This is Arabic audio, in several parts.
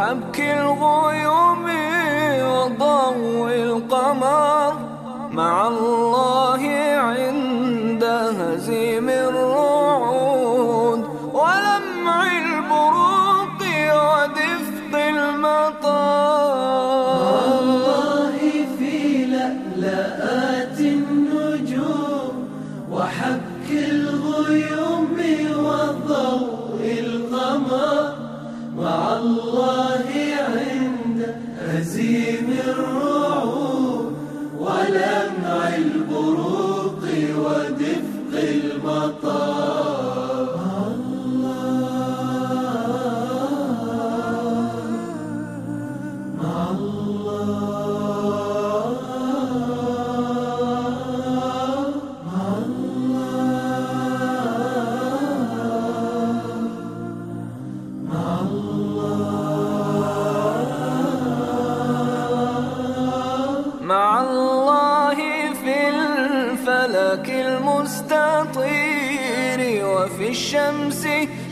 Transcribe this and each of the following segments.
وحبك الغيوم وضوء القمر مع الله وفي الشمس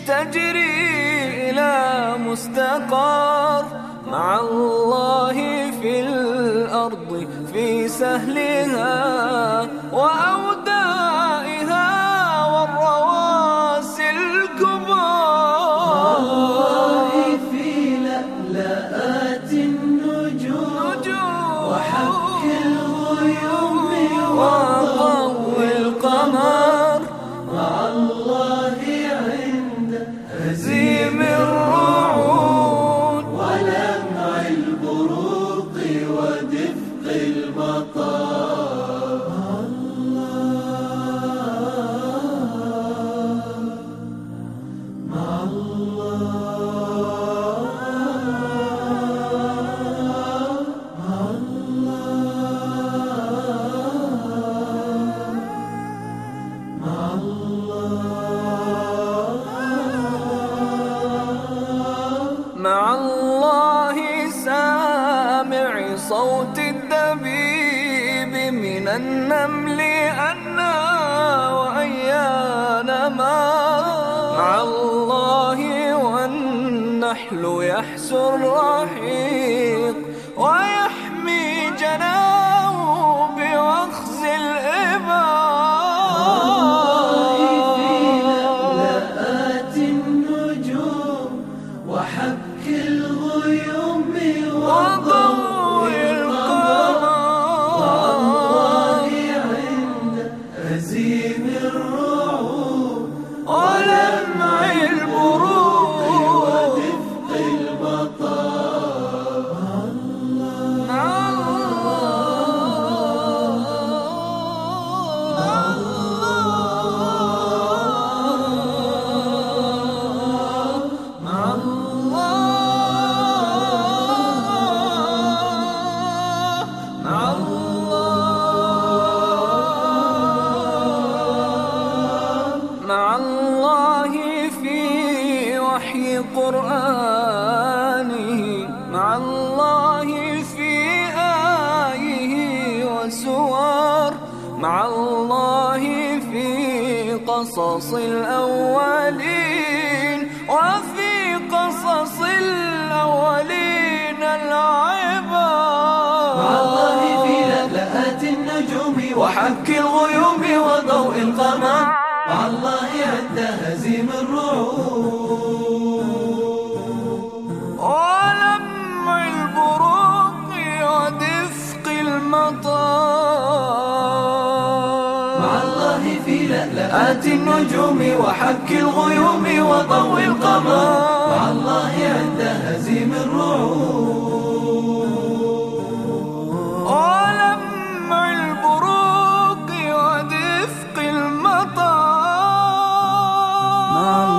تجري إلى مستقر. مع الله في الأرض في سهلها وأودائها والرواسي الكبار. الله في لألآت النجوم وحبك الغيوم من النمل أنا وأيان ما مع الله والنحل يحسو الرحيق مع الله في آيه وسور مع الله في قصص الأولين وفي قصص الأولين العبار مع الله في لألآت النجوم وحك الغيوم وضوء القمر. مع الله عند هزيم لألآت النجوم وحك الغيوم وضوء القمر. مع الله عند هزيم الرعود ولمع البروق ودفق المطار.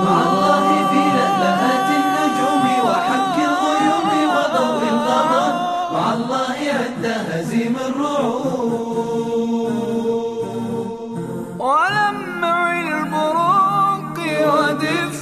مع الله في لألآت النجوم وحك الغيوم وضوء القمر. مع الله عند هزيم الرعود ولمع البروق ودفق